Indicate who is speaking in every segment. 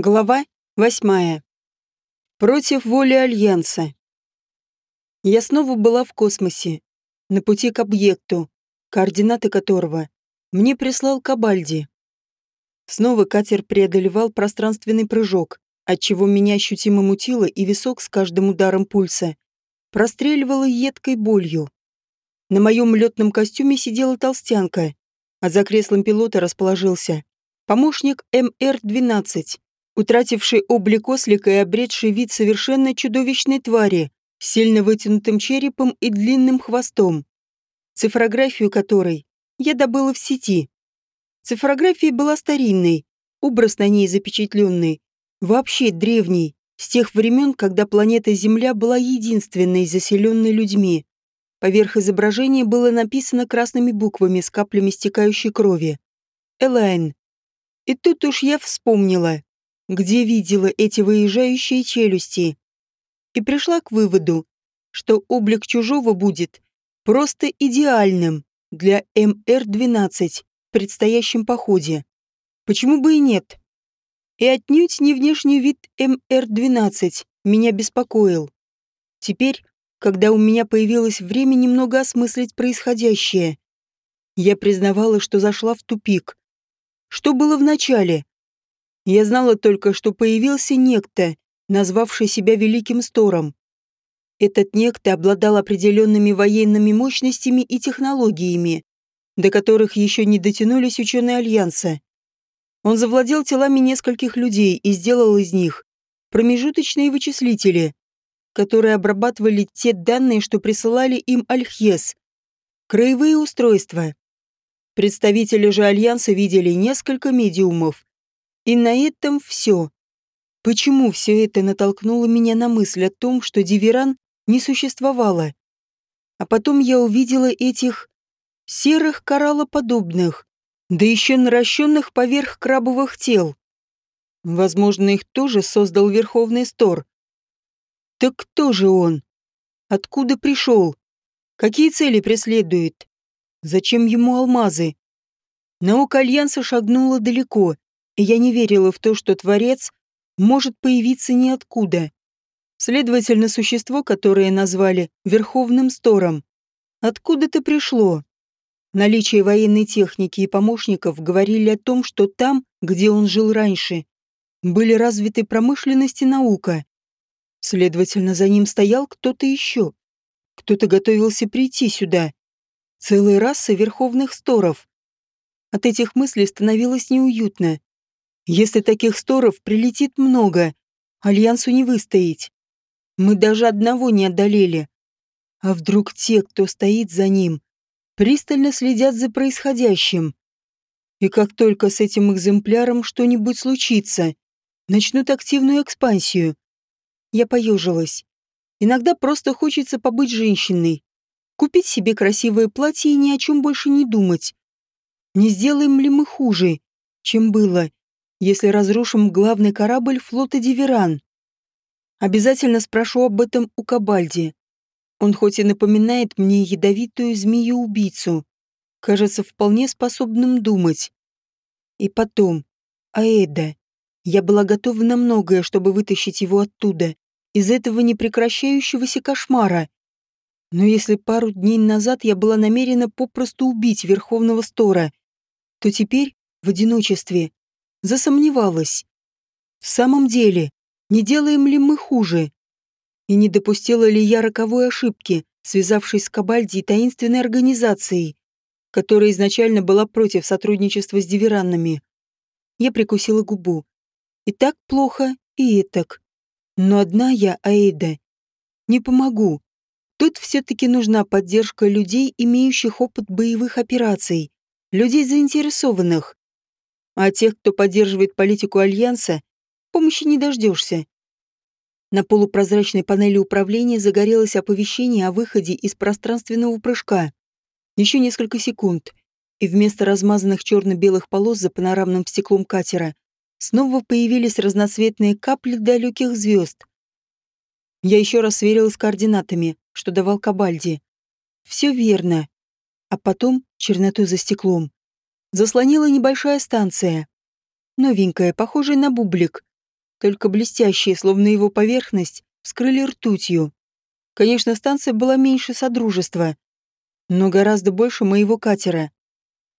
Speaker 1: Глава восьмая. Против воли Альянса. Я снова была в космосе, на пути к объекту, координаты которого мне прислал Кабальди. Снова катер преодолевал пространственный прыжок, отчего меня ощутимо мутило и висок с каждым ударом пульса простреливало едкой болью. На моем летном костюме сидела толстянка, а за креслом пилота расположился помощник МР-12, утративший облик ослика и обретший вид совершенно чудовищной твари, с сильно вытянутым черепом и длинным хвостом, цифрографию которой я добыла в сети. Цифрография была старинной, образ на ней запечатленный, вообще древний, с тех времен, когда планета Земля была единственной заселенной людьми. Поверх изображения было написано красными буквами с каплями стекающей крови. Элайн. И тут уж я вспомнила, где видела эти выезжающие челюсти. И пришла к выводу, что облик чужого будет просто идеальным для МР-12 в предстоящем походе. Почему бы и нет? И отнюдь не внешний вид МР-12 меня беспокоил. Теперь, когда у меня появилось время немного осмыслить происходящее, я признавала, что зашла в тупик. Что было в начале? Я знала только, что появился некто, назвавший себя Великим Стором. Этот некто обладал определенными военными мощностями и технологиями, до которых еще не дотянулись ученые Альянса. Он завладел телами нескольких людей и сделал из них промежуточные вычислители, которые обрабатывали те данные, что присылали им Альхес, краевые устройства. Представители же Альянса видели несколько медиумов, и на этом все. Почему все это натолкнуло меня на мысль о том, что Диверан не существовало? А потом я увидела этих серых кораллоподобных, да еще наращенных поверх крабовых тел. Возможно, их тоже создал Верховный Стор. Так кто же он? Откуда пришел? Какие цели преследует? Зачем ему алмазы? Наука Альянса шагнула далеко, я не верила в то, что Творец может появиться ниоткуда. Следовательно, существо, которое назвали Верховным Стором, откуда-то пришло. Наличие военной техники и помощников говорили о том, что там, где он жил раньше, были развиты промышленность и наука. Следовательно, за ним стоял кто-то еще. Кто-то готовился прийти сюда. Целая раса верховных сторов. От этих мыслей становилось неуютно. Если таких сторов прилетит много, Альянсу не выстоять. Мы даже одного не одолели. А вдруг те, кто стоит за ним, пристально следят за происходящим? И как только с этим экземпляром что-нибудь случится, начнут активную экспансию. Я поежилась. Иногда просто хочется побыть женщиной, купить себе красивое платье и ни о чем больше не думать. Не сделаем ли мы хуже, чем было, если разрушим главный корабль флота Диверан. Обязательно спрошу об этом у Кабальди. Он хоть и напоминает мне ядовитую змею-убийцу, кажется вполне способным думать. И потом, Аэда. Я была готова на многое, чтобы вытащить его оттуда, из этого непрекращающегося кошмара. Но если пару дней назад я была намерена попросту убить Верховного Стора, то теперь, в одиночестве, засомневалась. В самом деле, не делаем ли мы хуже? И не допустила ли я роковой ошибки, связавшись с Кабальди и таинственной организацией, которая изначально была против сотрудничества с дивераннами? Я прикусила губу. И так плохо, и этак. Но одна я, Аэда, не помогу. Тут все-таки нужна поддержка людей, имеющих опыт боевых операций, людей заинтересованных. А тех, кто поддерживает политику Альянса, помощи не дождешься. На полупрозрачной панели управления загорелось оповещение о выходе из пространственного прыжка. Еще несколько секунд, и вместо размазанных черно-белых полос за панорамным стеклом катера снова появились разноцветные капли далеких звезд. Я еще раз сверилась с координатами, что давал Кабальди. Все верно. А потом черноту за стеклом заслонила небольшая станция. Новенькая, похожая на бублик, только блестящие, словно его поверхность, вскрыли ртутью. Конечно, станция была меньше Содружества, но гораздо больше моего катера.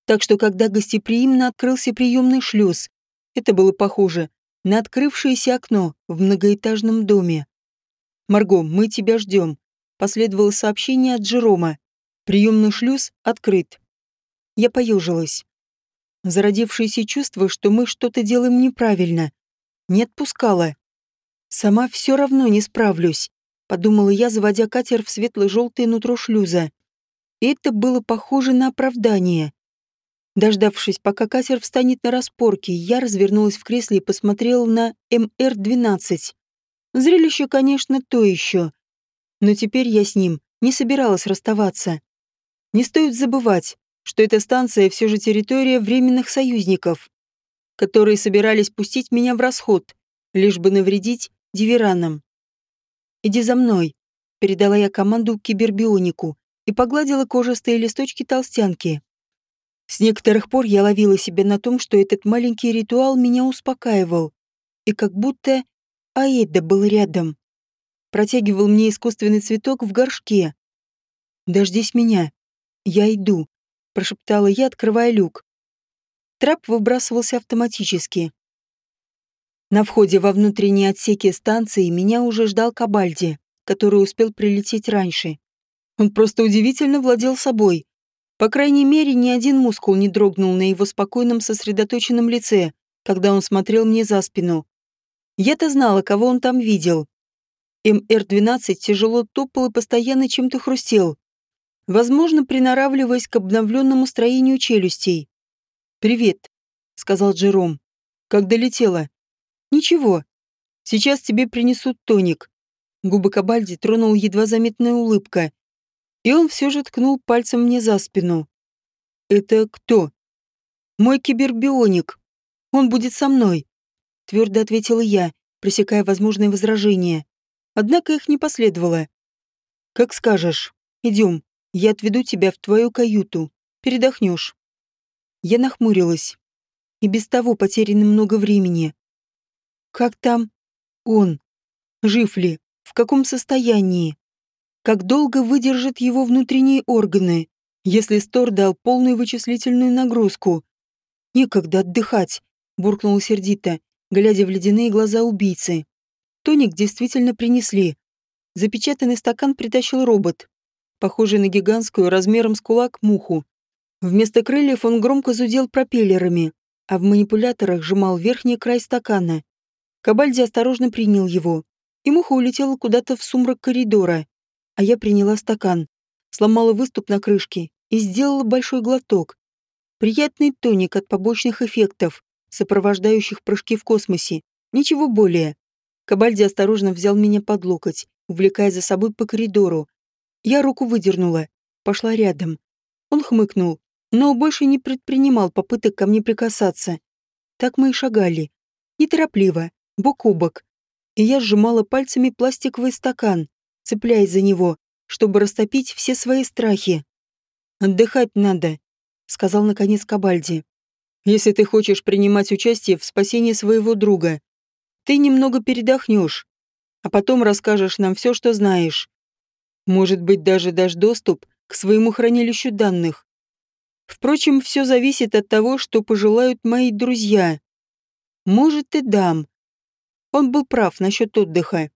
Speaker 1: Так что, когда гостеприимно открылся приемный шлюз, это было похоже на открывшееся окно в многоэтажном доме. «Марго, мы тебя ждем», — последовало сообщение от Джерома. Приемный шлюз открыт. Я поежилась. Зародившееся чувство, что мы что-то делаем неправильно, не отпускало. Сама все равно не справлюсь, подумала я, заводя катер в светло-желтое нутро шлюза. И это было похоже на оправдание. Дождавшись, пока катер встанет на распорке, я развернулась в кресле и посмотрела на МР-12. Зрелище, конечно, то еще. Но теперь я с ним не собиралась расставаться. Не стоит забывать, что эта станция все же территория временных союзников, которые собирались пустить меня в расход, лишь бы навредить диверанам. «Иди за мной», — передала я команду кибербионику и погладила кожистые листочки толстянки. С некоторых пор я ловила себя на том, что этот маленький ритуал меня успокаивал, и как будто Аэда был рядом. Протягивал мне искусственный цветок в горшке. «Дождись меня. Я иду», — прошептала я, открывая люк. Трап выбрасывался автоматически. На входе во внутренние отсеки станции меня уже ждал Кабальди, который успел прилететь раньше. Он просто удивительно владел собой. По крайней мере, ни один мускул не дрогнул на его спокойном сосредоточенном лице, когда он смотрел мне за спину. Я-то знала, кого он там видел. МР-12 тяжело топал и постоянно чем-то хрустел, возможно, приноравливаясь к обновленному строению челюстей. «Привет», — сказал Джером. «Как долетела?» «Ничего. Сейчас тебе принесут тоник». Губы Кабальди тронул едва заметная улыбка, и он все же ткнул пальцем мне за спину. «Это кто?» «Мой кибербионик. Он будет со мной», — твердо ответила я, пресекая возможные возражения. Однако их не последовало. «Как скажешь. Идем, я отведу тебя в твою каюту. Передохнешь». Я нахмурилась. И без того потеряно много времени. Как там? Он. Жив ли? В каком состоянии? как долго выдержат его внутренние органы, если Стор дал полную вычислительную нагрузку. «Некогда отдыхать», — буркнул сердито, глядя в ледяные глаза убийцы. Тоник действительно принесли. Запечатанный стакан притащил робот, похожий на гигантскую размером с кулак муху. Вместо крыльев он громко зудел пропеллерами, а в манипуляторах сжимал верхний край стакана. Кабальди осторожно принял его, и муха улетела куда-то в сумрак коридора а я приняла стакан, сломала выступ на крышке и сделала большой глоток. Приятный тоник от побочных эффектов, сопровождающих прыжки в космосе. Ничего более. Кабальди осторожно взял меня под локоть, увлекая за собой по коридору. Я руку выдернула, пошла рядом. Он хмыкнул, но больше не предпринимал попыток ко мне прикасаться. Так мы и шагали. Неторопливо, бок о бок. И я сжимала пальцами пластиковый стакан, цепляясь за него, чтобы растопить все свои страхи. «Отдыхать надо», — сказал наконец Кабальди. «Если ты хочешь принимать участие в спасении своего друга, ты немного передохнешь, а потом расскажешь нам все, что знаешь. Может быть, даже дашь доступ к своему хранилищу данных. Впрочем, все зависит от того, что пожелают мои друзья. Может, и дам. Он был прав насчет отдыха.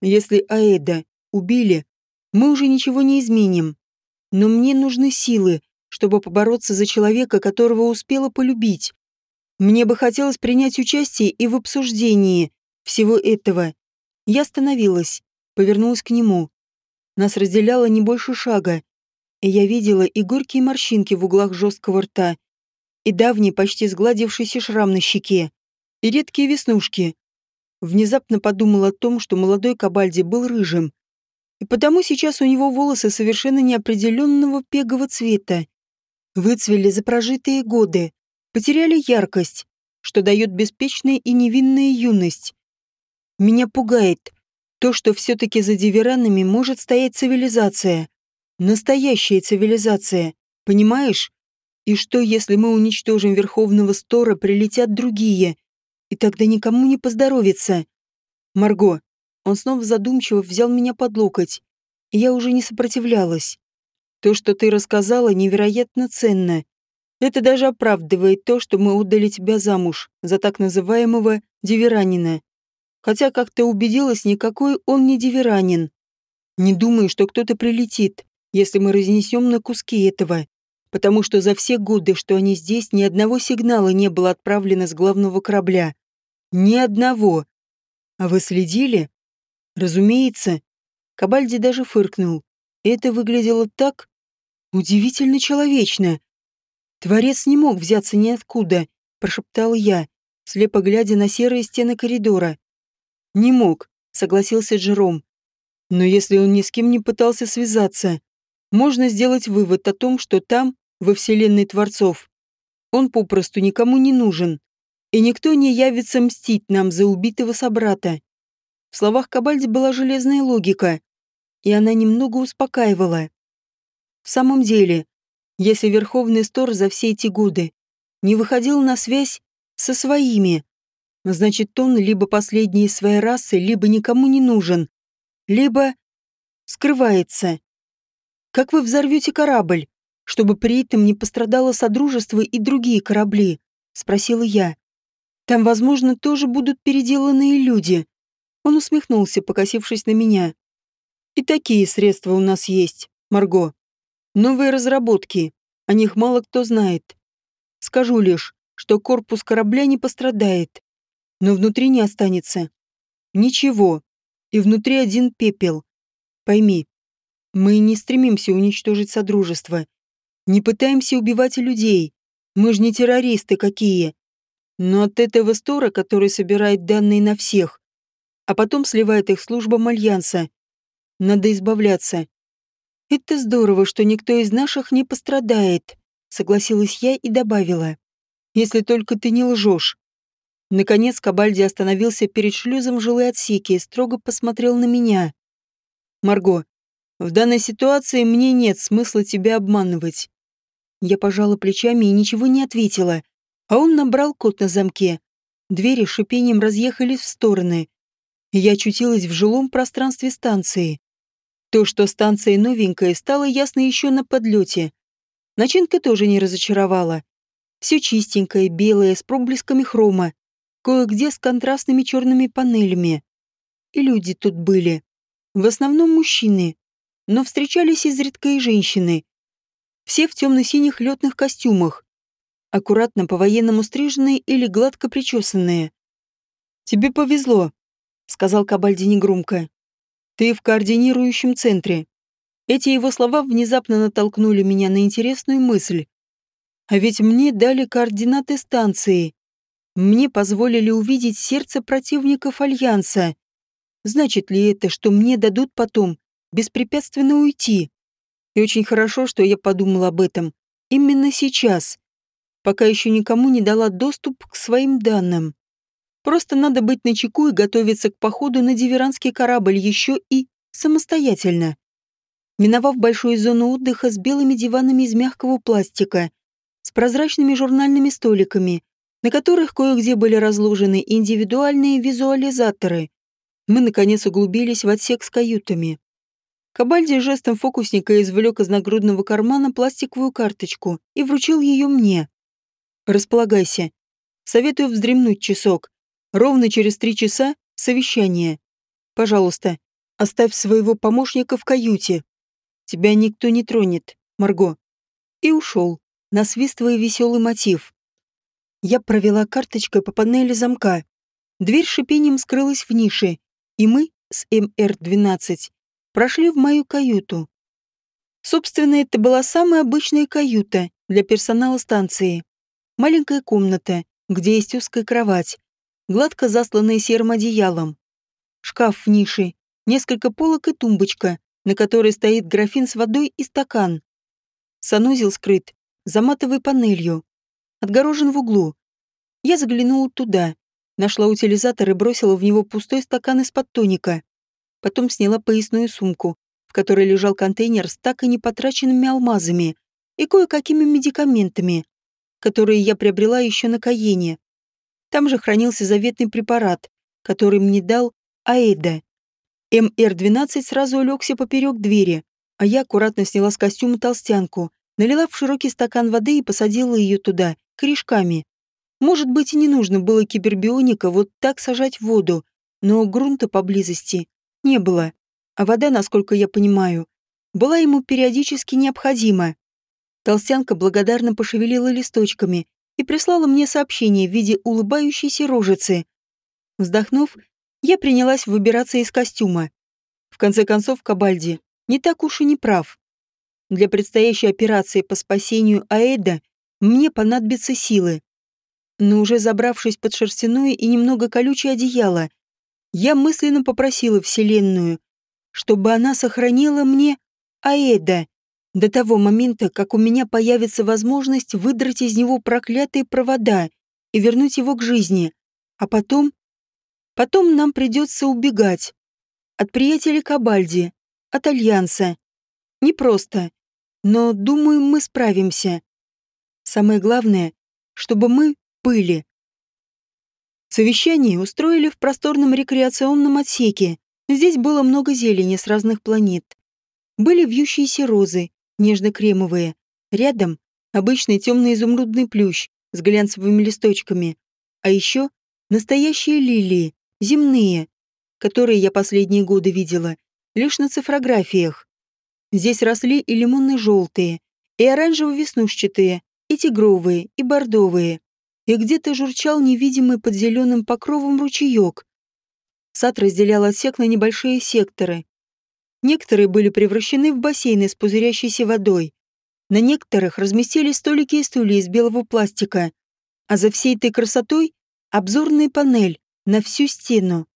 Speaker 1: Если Аэда убили, мы уже ничего не изменим. Но мне нужны силы, чтобы побороться за человека, которого успела полюбить. Мне бы хотелось принять участие и в обсуждении всего этого. Я остановилась, повернулась к нему. Нас разделяло не больше шага, и я видела и горькие морщинки в углах жесткого рта, и давний, почти сгладившийся шрам на щеке, и редкие веснушки. Внезапно подумал о том, что молодой Кабальди был рыжим, и потому сейчас у него волосы совершенно неопределенного пегового цвета. Выцвели за прожитые годы, потеряли яркость, что дает беспечная и невинная юность. Меня пугает то, что все-таки за диверанами может стоять цивилизация. Настоящая цивилизация, понимаешь? И что, если мы уничтожим Верховного Стора, прилетят другие, И тогда никому не поздоровится. Марго. Он снова задумчиво взял меня под локоть. И я уже не сопротивлялась. То, что ты рассказала, невероятно ценно. Это даже оправдывает то, что мы отдали тебя замуж за так называемого диверанина. Хотя, как ты убедилась, никакой он не диверанин. Не думаю, что кто-то прилетит, если мы разнесем на куски этого потому что за все годы, что они здесь, ни одного сигнала не было отправлено с главного корабля. Ни одного. А вы следили? Разумеется. Кабальди даже фыркнул. Это выглядело так удивительно человечно. Творец не мог взяться ниоткуда, прошептал я, слепо глядя на серые стены коридора. Не мог, согласился Джером. Но если он ни с кем не пытался связаться, можно сделать вывод о том, что там во вселенной Творцов. Он попросту никому не нужен, и никто не явится мстить нам за убитого собрата. В словах Кабальди была железная логика, и она немного успокаивала. В самом деле, если Верховный Стор за все эти годы не выходил на связь со своими, значит, он либо последний из своей расы, либо никому не нужен, либо скрывается. Как вы взорвете корабль? чтобы при этом не пострадало Содружество и другие корабли?» — спросила я. «Там, возможно, тоже будут переделанные люди». Он усмехнулся, покосившись на меня. «И такие средства у нас есть, Марго. Новые разработки, о них мало кто знает. Скажу лишь, что корпус корабля не пострадает, но внутри не останется. Ничего, и внутри один пепел. Пойми, мы не стремимся уничтожить Содружество не пытаемся убивать людей. Мы же не террористы какие. Но от этого стора, который собирает данные на всех, а потом сливает их службам Альянса, надо избавляться. Это здорово, что никто из наших не пострадает, согласилась я и добавила. Если только ты не лжешь. Наконец Кабальди остановился перед шлюзом жилой отсеке и строго посмотрел на меня. «Марго, в данной ситуации мне нет смысла тебя обманывать. Я пожала плечами и ничего не ответила. А он набрал код на замке. Двери шипением разъехались в стороны. Я очутилась в жилом пространстве станции. То, что станция новенькая, стало ясно еще на подлете. Начинка тоже не разочаровала. Все чистенькое, белое, с проблесками хрома. Кое-где с контрастными черными панелями. И люди тут были. В основном мужчины. Но встречались изредка и женщины все в темно-синих летных костюмах, аккуратно по-военному стриженные или гладко причесанные. «Тебе повезло», — сказал Кабальди негромко. «Ты в координирующем центре». Эти его слова внезапно натолкнули меня на интересную мысль. А ведь мне дали координаты станции. Мне позволили увидеть сердце противников Альянса. Значит ли это, что мне дадут потом беспрепятственно уйти? И очень хорошо, что я подумала об этом именно сейчас, пока еще никому не дала доступ к своим данным. Просто надо быть начеку и готовиться к походу на диверанский корабль еще и самостоятельно. Миновав большую зону отдыха с белыми диванами из мягкого пластика, с прозрачными журнальными столиками, на которых кое-где были разложены индивидуальные визуализаторы, мы, наконец, углубились в отсек с каютами. Кабальди жестом фокусника извлек из нагрудного кармана пластиковую карточку и вручил ее мне. «Располагайся. Советую вздремнуть часок. Ровно через три часа совещание. Пожалуйста, оставь своего помощника в каюте. Тебя никто не тронет, Марго». И ушел, насвистывая веселый мотив. Я провела карточкой по панели замка. Дверь шипением скрылась в нише, и мы с МР-12 прошли в мою каюту. Собственно, это была самая обычная каюта для персонала станции. Маленькая комната, где есть узкая кровать, гладко засланная серым одеялом. Шкаф в нише, несколько полок и тумбочка, на которой стоит графин с водой и стакан. Санузел скрыт за матовой панелью, отгорожен в углу. Я заглянула туда, нашла утилизатор и бросила в него пустой стакан из-под тоника. Потом сняла поясную сумку, в которой лежал контейнер с так и не потраченными алмазами и кое-какими медикаментами, которые я приобрела еще на Каене. Там же хранился заветный препарат, который мне дал Аэда. МР-12 сразу улегся поперек двери, а я аккуратно сняла с костюма толстянку, налила в широкий стакан воды и посадила ее туда, корешками. Может быть, и не нужно было кибербионика вот так сажать в воду, но грунта поблизости не было, а вода, насколько я понимаю, была ему периодически необходима. Толстянка благодарно пошевелила листочками и прислала мне сообщение в виде улыбающейся рожицы. Вздохнув, я принялась выбираться из костюма. В конце концов, Кабальди не так уж и не прав. Для предстоящей операции по спасению Аэда мне понадобятся силы. Но уже забравшись под шерстяное и немного колючее одеяло, я мысленно попросила Вселенную, чтобы она сохранила мне Аэда до того момента, как у меня появится возможность выдрать из него проклятые провода и вернуть его к жизни. А потом... Потом нам придется убегать. От приятеля Кабальди, от Альянса. Непросто, но, думаю, мы справимся. Самое главное, чтобы мы были. Совещание устроили в просторном рекреационном отсеке. Здесь было много зелени с разных планет. Были вьющиеся розы, нежно-кремовые. Рядом обычный темный изумрудный плющ с глянцевыми листочками. А еще настоящие лилии, земные, которые я последние годы видела лишь на цифрографиях. Здесь росли и лимонно-желтые, и оранжево-веснушчатые, и тигровые, и бордовые. И где-то журчал невидимый под зеленым покровом ручеек. Сад разделял отсек на небольшие секторы, Некоторые были превращены в бассейны с пузырящейся водой. На некоторых разместились столики и стулья из белого пластика. А за всей этой красотой — обзорная панель на всю стену.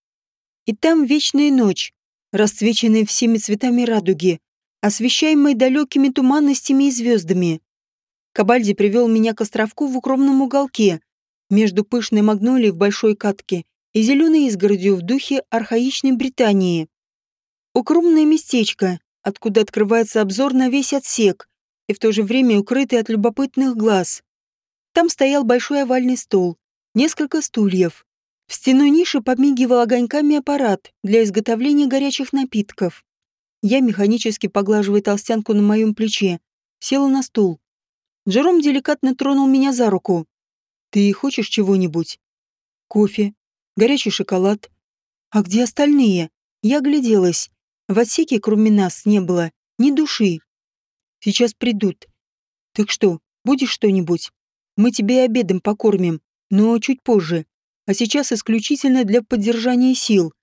Speaker 1: И там вечная ночь, расцвеченная всеми цветами радуги, освещаемая далекими туманностями и звездами. Кабальди привел меня к островку в укромном уголке, между пышной магнолией в большой катке и зеленой изгородью в духе архаичной Британии. Укромное местечко, откуда открывается обзор на весь отсек, и в то же время укрытый от любопытных глаз. Там стоял большой овальный стол, несколько стульев. В стеной ниши подмигивал огоньками аппарат для изготовления горячих напитков. Я, механически поглаживая толстянку на моем плече, села на стул. Джером деликатно тронул меня за руку. «Ты хочешь чего-нибудь?» «Кофе, горячий шоколад. А где остальные?» Я огляделась. В отсеке, кроме нас, не было ни души. Сейчас придут. Так что, будешь что-нибудь? Мы тебе обедом покормим, но чуть позже. А сейчас исключительно для поддержания сил.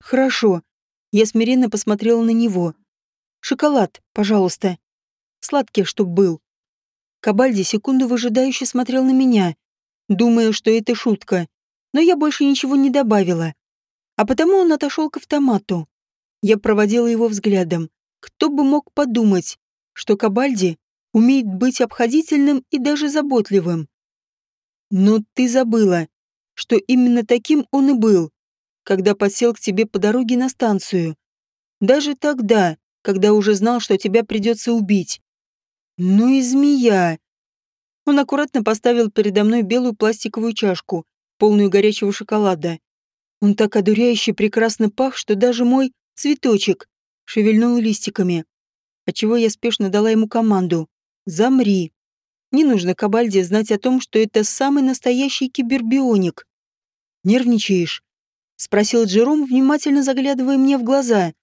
Speaker 1: Хорошо. Я смиренно посмотрела на него. Шоколад, пожалуйста. Сладкий, чтоб был. Кабальди секунду выжидающе смотрел на меня, думая, что это шутка. Но я больше ничего не добавила. А потому он отошел к автомату. Я проводила его взглядом. Кто бы мог подумать, что Кабальди умеет быть обходительным и даже заботливым. Но ты забыла, что именно таким он и был, когда подсел к тебе по дороге на станцию. Даже тогда, когда уже знал, что тебя придется убить. Ну и змея. Он аккуратно поставил передо мной белую пластиковую чашку, полную горячего шоколада. Он так одуряюще прекрасно пах, что даже мой Цветочек шевельнул листиками, отчего я спешно дала ему команду «Замри». Не нужно Кабальде знать о том, что это самый настоящий кибербионик. «Нервничаешь?» — спросил Джером, внимательно заглядывая мне в глаза.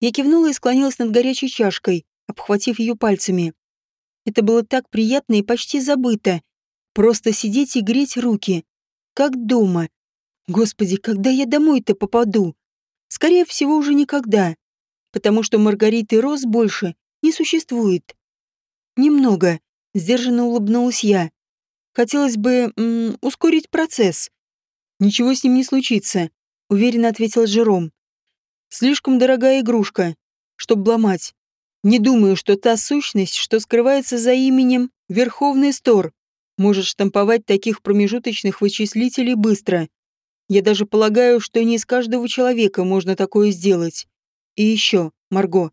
Speaker 1: Я кивнула и склонилась над горячей чашкой, обхватив ее пальцами. Это было так приятно и почти забыто. Просто сидеть и греть руки. Как дома. Господи, когда я домой-то попаду? Скорее всего, уже никогда, потому что Маргариты Роз больше не существует. Немного, сдержанно улыбнулась я. Хотелось бы м, ускорить процесс. Ничего с ним не случится, уверенно ответил Жером. Слишком дорогая игрушка, чтоб ломать. Не думаю, что та сущность, что скрывается за именем Верховный Стор, может штамповать таких промежуточных вычислителей быстро. Я даже полагаю, что не из каждого человека можно такое сделать. И еще, Марго.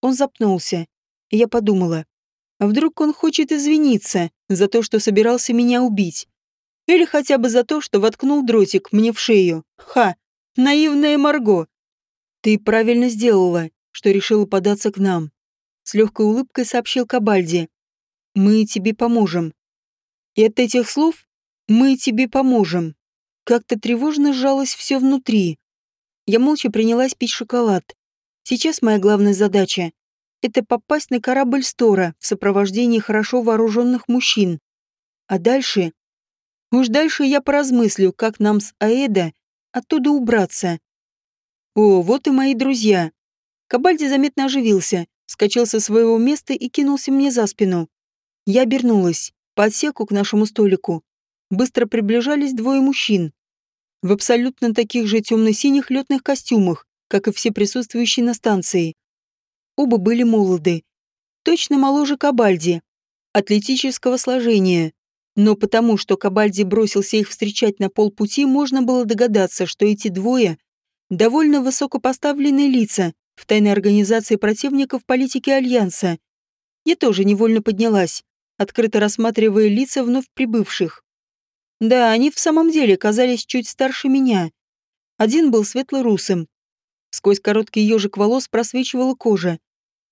Speaker 1: Он запнулся, я подумала, а вдруг он хочет извиниться за то, что собирался меня убить? Или хотя бы за то, что воткнул дротик мне в шею. Ха! Наивная Марго! Ты правильно сделала, что решила податься к нам. С легкой улыбкой сообщил Кабальди. Мы тебе поможем. И от этих слов «мы тебе поможем» как-то тревожно сжалось все внутри. Я молча принялась пить шоколад. Сейчас моя главная задача — это попасть на корабль Стора в сопровождении хорошо вооруженных мужчин. А дальше Уж дальше я поразмыслю, как нам с Аэда оттуда убраться. О, вот и мои друзья. Кабальди заметно оживился, скачал со своего места и кинулся мне за спину. Я обернулась. По отсеку к нашему столику быстро приближались двое мужчин. В абсолютно таких же темно-синих летных костюмах, как и все присутствующие на станции. Оба были молоды. Точно моложе Кабальди. Атлетического сложения, но потому, что Кабальди бросился их встречать на полпути, можно было догадаться, что эти двое — довольно высокопоставленные лица в тайной организации противников политики Альянса. Я тоже невольно поднялась, открыто рассматривая лица вновь прибывших. Да, они в самом деле казались чуть старше меня. Один был светло-русым. Сквозь короткий ежик волос просвечивала кожа.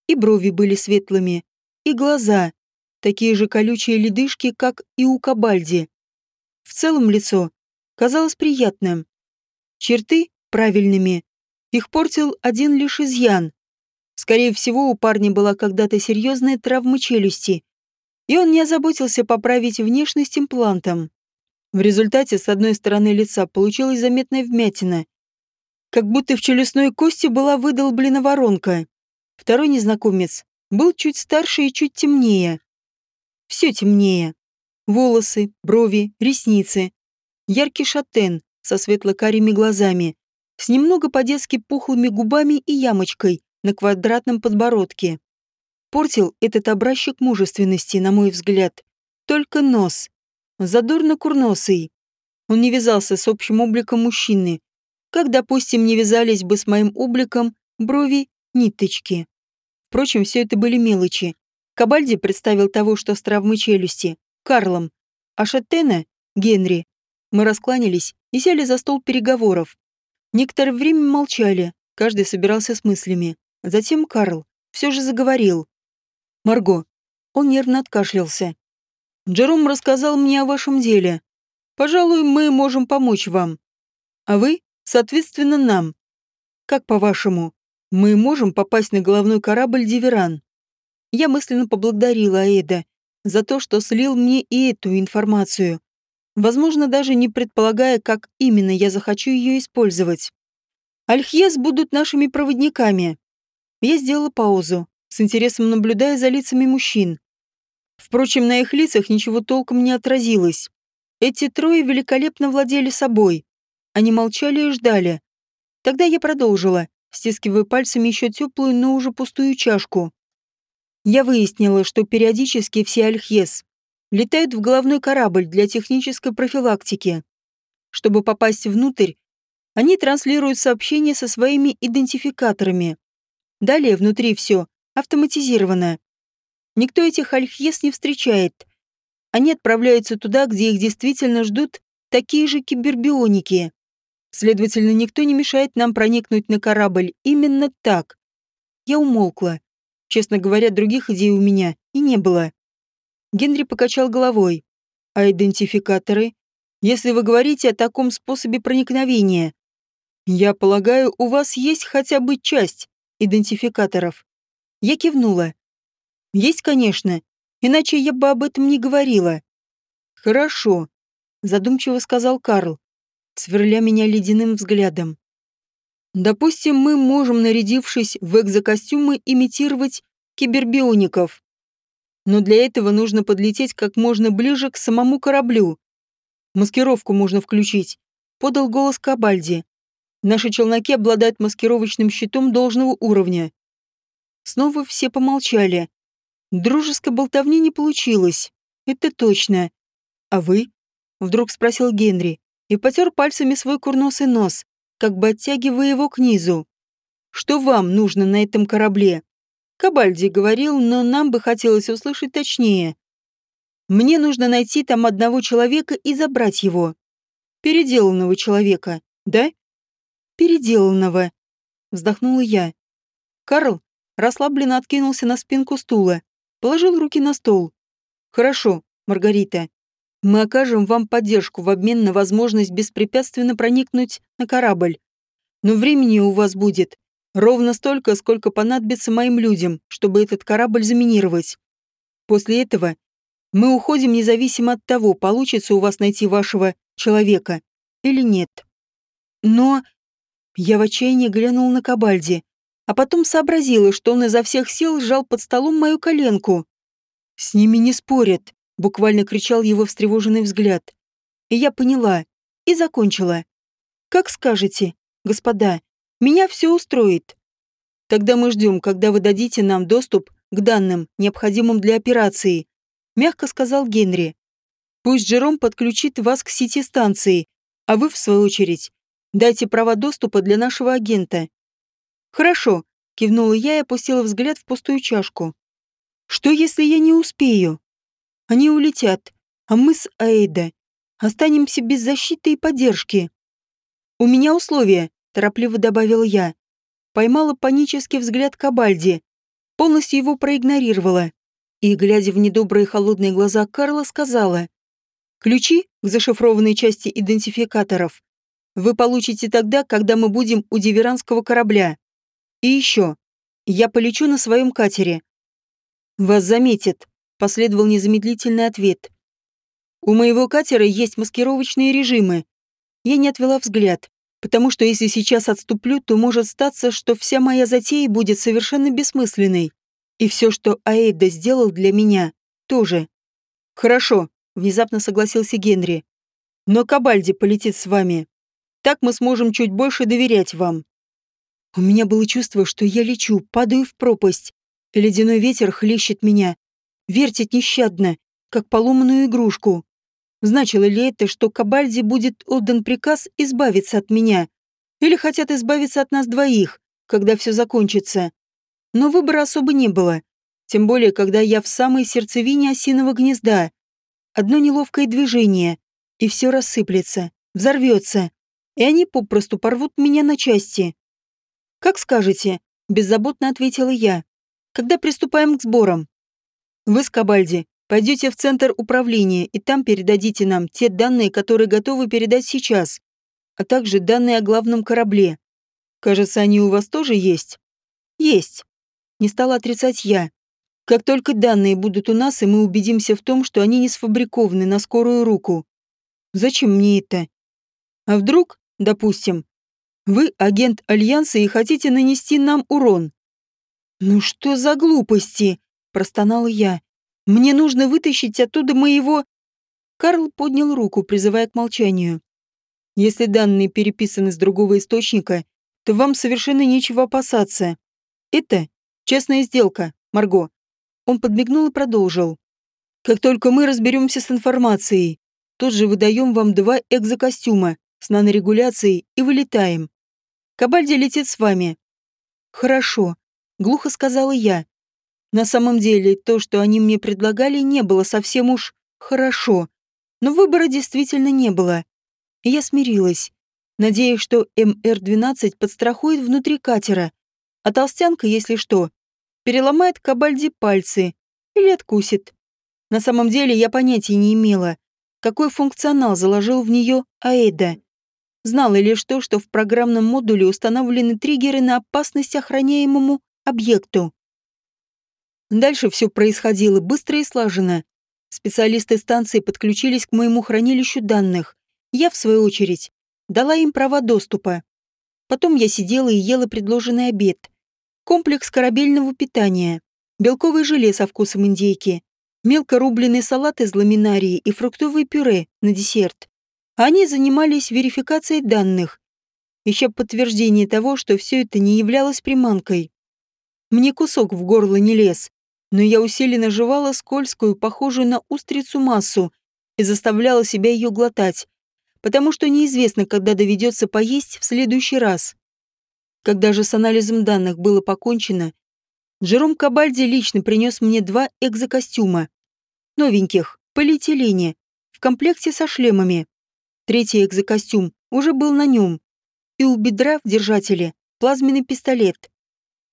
Speaker 1: И брови были светлыми, и глаза, такие же колючие ледышки, как и у Кабальди. В целом лицо казалось приятным. Черты правильными. Их портил один лишь изъян. Скорее всего, у парня была когда-то серьезная травма челюсти, и он не озаботился поправить внешность имплантом. В результате с одной стороны лица получилась заметная вмятина, как будто в челюстной кости была выдолблена воронка. Второй незнакомец был чуть старше и чуть темнее. Все темнее. Волосы, брови, ресницы. Яркий шатен со светло-карими глазами, с немного по-детски пухлыми губами и ямочкой на квадратном подбородке. Портил этот образчик мужественности, на мой взгляд. Только нос. Задорно курносый. Он не вязался с общим обликом мужчины, как, допустим, не вязались бы с моим обликом брови ниточки. Впрочем, все это были мелочи. Кабальди представил того, что с травмой челюсти, Карлом, а Шаттена — Генри. Мы раскланялись и сели за стол переговоров. Некоторое время молчали, каждый собирался с мыслями. Затем Карл все же заговорил. «Марго». Он нервно откашлялся. «Джером рассказал мне о вашем деле. Пожалуй, мы можем помочь вам. А вы, соответственно, нам. Как по-вашему, мы можем попасть на головной корабль «Диверан»?» Я мысленно поблагодарила Аэда за то, что слил мне и эту информацию, возможно, даже не предполагая, как именно я захочу ее использовать. Альхьес будут нашими проводниками. Я сделала паузу, с интересом наблюдая за лицами мужчин. Впрочем, на их лицах ничего толком не отразилось. Эти трое великолепно владели собой. Они молчали и ждали. Тогда я продолжила, стискивая пальцами еще теплую, но уже пустую чашку. Я выяснила, что периодически все Альхес летают в головной корабль для технической профилактики. Чтобы попасть внутрь, они транслируют сообщения со своими идентификаторами. Далее внутри все автоматизировано. Никто этих Альхес не встречает. Они отправляются туда, где их действительно ждут такие же кибербионики. Следовательно, никто не мешает нам проникнуть на корабль именно так. Я умолкла. Честно говоря, других идей у меня и не было. Генри покачал головой. А идентификаторы? Если вы говорите о таком способе проникновения, я полагаю, у вас есть хотя бы часть идентификаторов. Я кивнула. Есть, конечно, иначе я бы об этом не говорила. Хорошо, задумчиво сказал Карл, сверля меня ледяным взглядом. Допустим, мы можем, нарядившись в экзокостюмы, имитировать кибербиоников. Но для этого нужно подлететь как можно ближе к самому кораблю. Маскировку можно включить, подал голос Кабальди. Наши челноки обладают маскировочным щитом должного уровня. Снова все помолчали. Дружеской болтовни не получилось. Это точно. А вы? Вдруг спросил Генри и потер пальцами свой курносый нос как бы оттягивая его к низу. «Что вам нужно на этом корабле?» Кабальди говорил, но нам бы хотелось услышать точнее. Мне нужно найти там одного человека и забрать его. Переделанного человека, да? Переделанного. Вздохнула я. Карл расслабленно откинулся на спинку стула, положил руки на стол. Хорошо, Маргарита. Мы окажем вам поддержку в обмен на возможность беспрепятственно проникнуть на корабль. Но времени у вас будет ровно столько, сколько понадобится моим людям, чтобы этот корабль заминировать. После этого мы уходим независимо от того, получится у вас найти вашего человека или нет. Но я в отчаянии глянул на Кабальди, а потом сообразила, что он изо всех сил сжал под столом мою коленку. «С ними не спорят», — буквально кричал его встревоженный взгляд. И я поняла и закончила. «Как скажете, господа, меня все устроит. Тогда мы ждем, когда вы дадите нам доступ к данным, необходимым для операции», — мягко сказал Генри. «Пусть Джером подключит вас к сети станции, а вы, в свою очередь, дайте права доступа для нашего агента. «Хорошо», — кивнула я и опустила взгляд в пустую чашку. «Что, если я не успею? Они улетят, а мы с Аэда останемся без защиты и поддержки». «У меня условия», — торопливо добавила я. Поймала панический взгляд Кабальди, полностью его проигнорировала и, глядя в недобрые холодные глаза Карла, сказала «Ключи к зашифрованной части идентификаторов вы получите тогда, когда мы будем у диверанского корабля. И еще. Я полечу на своем катере. Вас заметят, последовал незамедлительный ответ. У моего катера есть маскировочные режимы. Я не отвела взгляд, потому что если сейчас отступлю, то может статься, что вся моя затея будет совершенно бессмысленной. И все, что Аэда сделал для меня, тоже. Хорошо, внезапно согласился Генри. Но Кабальди полетит с вами. Так мы сможем чуть больше доверять вам. У меня было чувство, что я лечу, падаю в пропасть. Ледяной ветер хлещет меня, вертит нещадно, как поломанную игрушку. Значило ли это, что Кабальди будет отдан приказ избавиться от меня? Или хотят избавиться от нас двоих, когда все закончится? Но выбора особо не было. Тем более, когда я в самой сердцевине осиного гнезда. Одно неловкое движение, и все рассыплется, взорвется, и они попросту порвут меня на части. «Как скажете», — беззаботно ответила я. «Когда приступаем к сборам?» «Вы с Кабальди пойдете в центр управления и там передадите нам те данные, которые готовы передать сейчас, а также данные о главном корабле. Кажется, они у вас тоже есть?» «Есть», — не стала отрицать я. «Как только данные будут у нас, и мы убедимся в том, что они не сфабрикованы на скорую руку. Зачем мне это? А вдруг, допустим, вы агент Альянса и хотите нанести нам урон. Ну что за глупости? простонала я. Мне нужно вытащить оттуда моего Карл поднял руку, призывая к молчанию. Если данные переписаны с другого источника, то вам совершенно нечего опасаться. Это честная сделка, Марго. Он подмигнул и продолжил. Как только мы разберемся с информацией, тут же выдаем вам два экзокостюма с нанорегуляцией и вылетаем. Кабальди летит с вами». «Хорошо», — глухо сказала я. На самом деле, то, что они мне предлагали, не было совсем уж хорошо. Но выбора действительно не было. И я смирилась, надеясь, что МР-12 подстрахует внутри катера, а толстянка, если что, переломает Кабальди пальцы или откусит. На самом деле я понятия не имела, какой функционал заложил в нее Аэда. Знала лишь то, что в программном модуле установлены триггеры на опасность охраняемому объекту. Дальше все происходило быстро и слаженно. Специалисты станции подключились к моему хранилищу данных. Я, в свою очередь, дала им права доступа. Потом я сидела и ела предложенный обед. Комплекс корабельного питания, белковое желе со вкусом индейки, мелко рубленый салат из ламинарии и фруктовое пюре на десерт. Они занимались верификацией данных, ища подтверждение того, что все это не являлось приманкой. Мне кусок в горло не лез, но я усиленно жевала скользкую, похожую на устрицу массу и заставляла себя ее глотать, потому что неизвестно, когда доведется поесть в следующий раз. Когда же с анализом данных было покончено, Джером Кабальди лично принес мне два экзокостюма. Новеньких, полиэтилене, в комплекте со шлемами. Третий экзокостюм уже был на нем. И у бедра в держателе плазменный пистолет.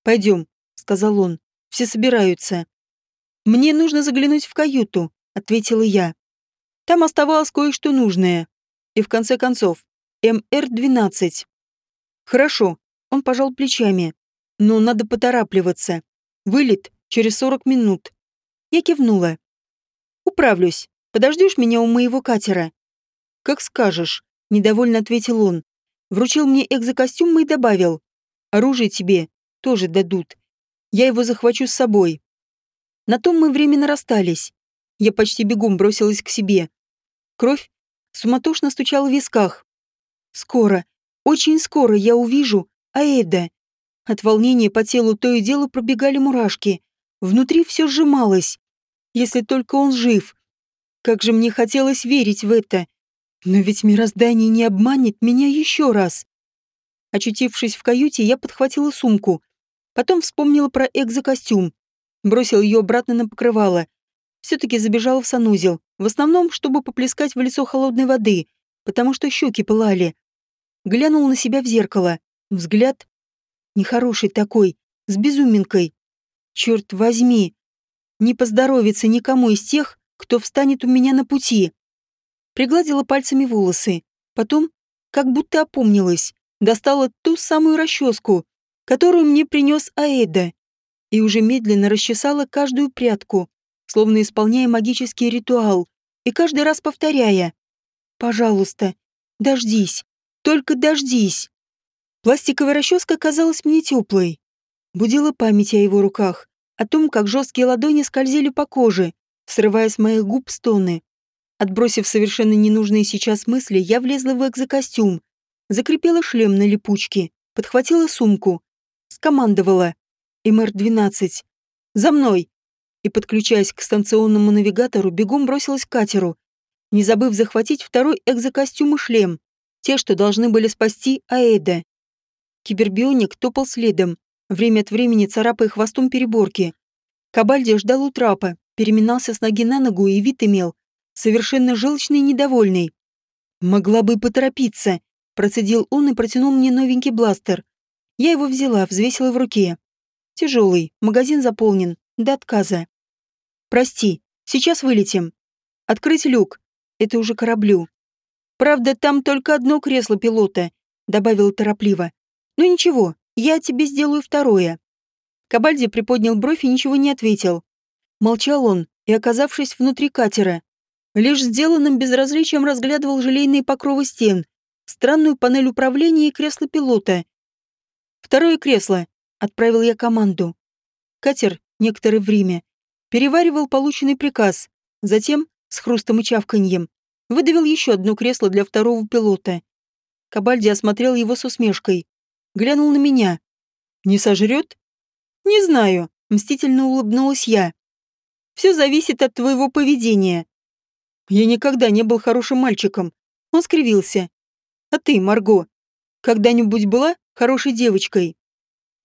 Speaker 1: «Пойдем», — сказал он, — «все собираются». «Мне нужно заглянуть в каюту», — ответила я. Там оставалось кое-что нужное. И в конце концов, МР-12. Хорошо, он пожал плечами. Но надо поторапливаться. Вылет через 40 минут. Я кивнула. Управлюсь. Подождешь меня у моего катера? Как скажешь, недовольно ответил он. Вручил мне экзокостюм и добавил. Оружие тебе тоже дадут. Я его захвачу с собой. На том мы временно расстались. Я почти бегом бросилась к себе. Кровь суматошно стучала в висках. Скоро, очень скоро я увижу Аэда. От волнения по телу то и дело пробегали мурашки. Внутри все сжималось. Если только он жив. Как же мне хотелось верить в это. Но ведь мироздание не обманет меня еще раз. Очутившись в каюте, я подхватила сумку. Потом вспомнила про экзокостюм. Бросил ее обратно на покрывало. Все-таки забежала в санузел. В основном, чтобы поплескать в лицо холодной воды, потому что щеки пылали. Глянул на себя в зеркало. Взгляд нехороший такой, с безуминкой. Черт возьми, не поздоровится никому из тех, кто встанет у меня на пути. Пригладила пальцами волосы, потом, как будто опомнилась, достала ту самую расческу, которую мне принес Аэда, и уже медленно расчесала каждую прядку, словно исполняя магический ритуал, и каждый раз повторяя «Пожалуйста, дождись, только дождись». Пластиковая расческа казалась мне теплой, будила память о его руках, о том, как жесткие ладони скользили по коже, срывая с моих губ стоны. Отбросив совершенно ненужные сейчас мысли, я влезла в экзокостюм, закрепила шлем на липучке, подхватила сумку, скомандовала. МР-12. «За мной!» И, подключаясь к станционному навигатору, бегом бросилась к катеру, не забыв захватить второй экзокостюм и шлем, те, что должны были спасти Аэда. Кибербионик топал следом, время от времени царапая хвостом переборки. Кабальди ждал у трапа, переминался с ноги на ногу и вид имел, совершенно желчный и недовольный. «Могла бы поторопиться», — процедил он и протянул мне новенький бластер. Я его взяла, взвесила в руке. Тяжелый, магазин заполнен, до отказа. Прости, сейчас вылетим. Открыть люк. Это уже кораблю. Правда, там только одно кресло пилота, добавил торопливо. «Ну ничего, я тебе сделаю второе. Кабальди приподнял бровь и ничего не ответил. Молчал он, и, оказавшись внутри катера, лишь сделанным безразличием разглядывал желейные покровы стен, странную панель управления и кресло пилота. Второе кресло, Отправил я команду. Катер некоторое время переваривал полученный приказ, затем, с хрустом и чавканьем, выдавил еще одно кресло для второго пилота. Кабальди осмотрел его с усмешкой. Глянул на меня. «Не сожрет?» «Не знаю», — мстительно улыбнулась я. «Все зависит от твоего поведения». «Я никогда не был хорошим мальчиком». Он скривился. «А ты, Марго, когда-нибудь была хорошей девочкой?»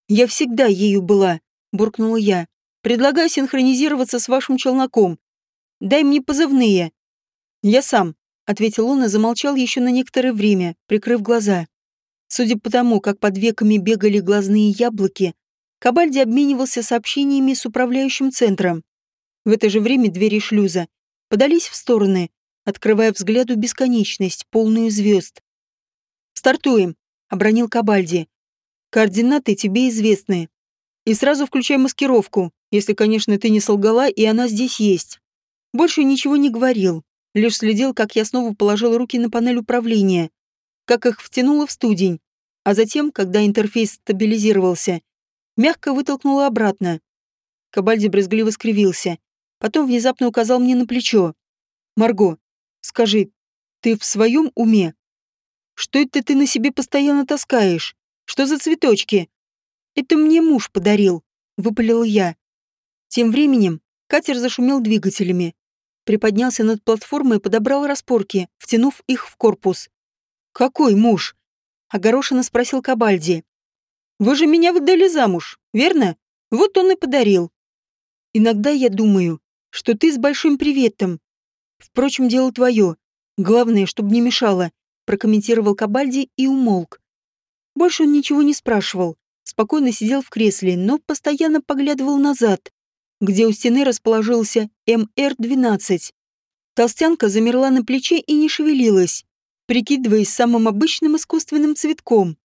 Speaker 1: «Я всегда ею была», — буркнула я. «Предлагаю синхронизироваться с вашим челноком. Дай мне позывные». «Я сам», — ответил он и замолчал еще на некоторое время, прикрыв глаза. Судя по тому, как под веками бегали глазные яблоки, Кабальди обменивался сообщениями с управляющим центром. В это же время двери шлюза подались в стороны, открывая взгляду бесконечность, полную звезд. «Стартуем», — обронил Кабальди. Координаты тебе известны. И сразу включай маскировку, если, конечно, ты не солгала, и она здесь есть. Больше ничего не говорил, лишь следил, как я снова положил руки на панель управления, как их втянуло в студень, а затем, когда интерфейс стабилизировался, мягко вытолкнула обратно. Кабальди брезгливо скривился, потом внезапно указал мне на плечо. «Марго, скажи, ты в своем уме? Что это ты на себе постоянно таскаешь? Что за цветочки? Это мне муж подарил, выпалил я. Тем временем катер зашумел двигателями. Приподнялся над платформой и подобрал распорки, втянув их в корпус. «Какой муж?» — огорошенно спросил Кабальди. «Вы же меня выдали замуж, верно? Вот он и подарил. Иногда я думаю, что ты с большим приветом. Впрочем, дело твое. Главное, чтобы не мешало, прокомментировал Кабальди и умолк. Больше он ничего не спрашивал. Спокойно сидел в кресле, но постоянно поглядывал назад, где у стены расположился МР-12. Толстянка замерла на плече и не шевелилась, прикидываясь самым обычным искусственным цветком.